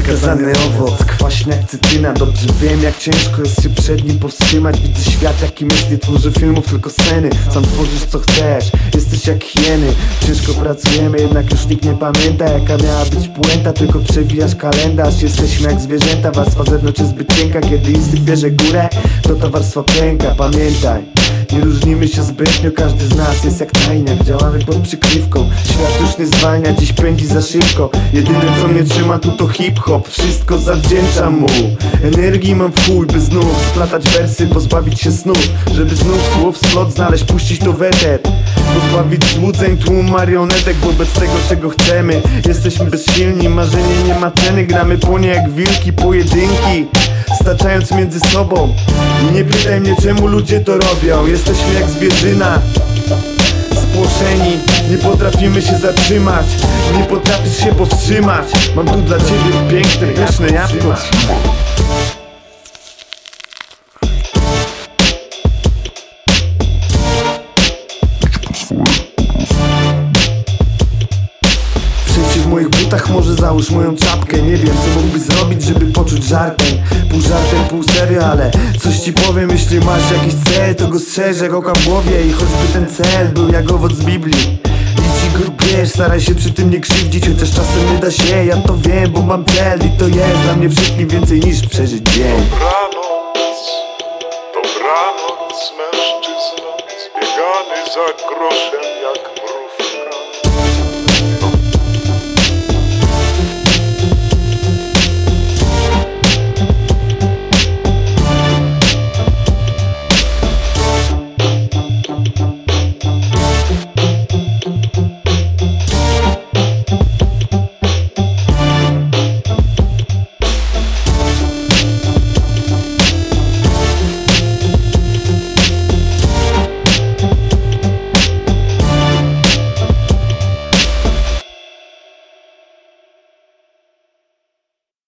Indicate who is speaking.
Speaker 1: Zakazany owoc, kwaśny jak cytryna. Dobrze wiem jak ciężko jest się przed nim powstrzymać. Widzę świat jaki jest, nie tworzę filmów tylko sceny. Sam tworzysz co chcesz, jesteś jak hieny. Ciężko pracujemy, jednak już nikt nie pamięta Jaka miała być puenta, tylko przewijasz kalendarz Jesteśmy jak zwierzęta, warstwa zewnątrz jest zbyt cienka Kiedy instynkt bierze górę, to ta warstwa pęka Pamiętaj, nie różnimy się zbytnio, każdy z nas jest jak tajniak. Działamy pod przykrywką, świat już nie zwalnia, dziś pędzi za szybko. Jedyne co mnie trzyma tu to hip-hop, wszystko zawdzięczam mu. Energii mam w chuj, by znów splatać wersy, pozbawić się snów. Żeby znów słów splot znaleźć, puścić to w eter Pozbawić złudzeń, tłum marionetek wobec tego czego chcemy. Jesteśmy bezsilni, marzenie nie ma ceny, gramy po nie jak wilki, pojedynki Staczając między sobą. Nie pytaj mnie czemu ludzie to robią. Jesteśmy jak zwierzyna Spłoszeni, nie potrafimy się zatrzymać Nie potrafisz się powstrzymać. Mam tu dla ciebie piękne, pyszne jabłko moich butach, może załóż moją czapkę. Nie wiem co mógłbyś zrobić, żeby poczuć żartem. Pół żartem, pół serio, ale coś ci powiem. Jeśli masz jakiś cel, to go strzeż jak oka w głowie. I choćby ten cel był jak owoc z Biblii. Bierz, staraj się przy tym nie krzywdzić Chociaż czasem nie da się, ja to wiem, bo mam cel I to jest dla mnie wszystkim więcej niż przeżyć dzień.
Speaker 2: Dobranoc, dobranoc, mężczyzno, zbiegany za groszem jak mróz.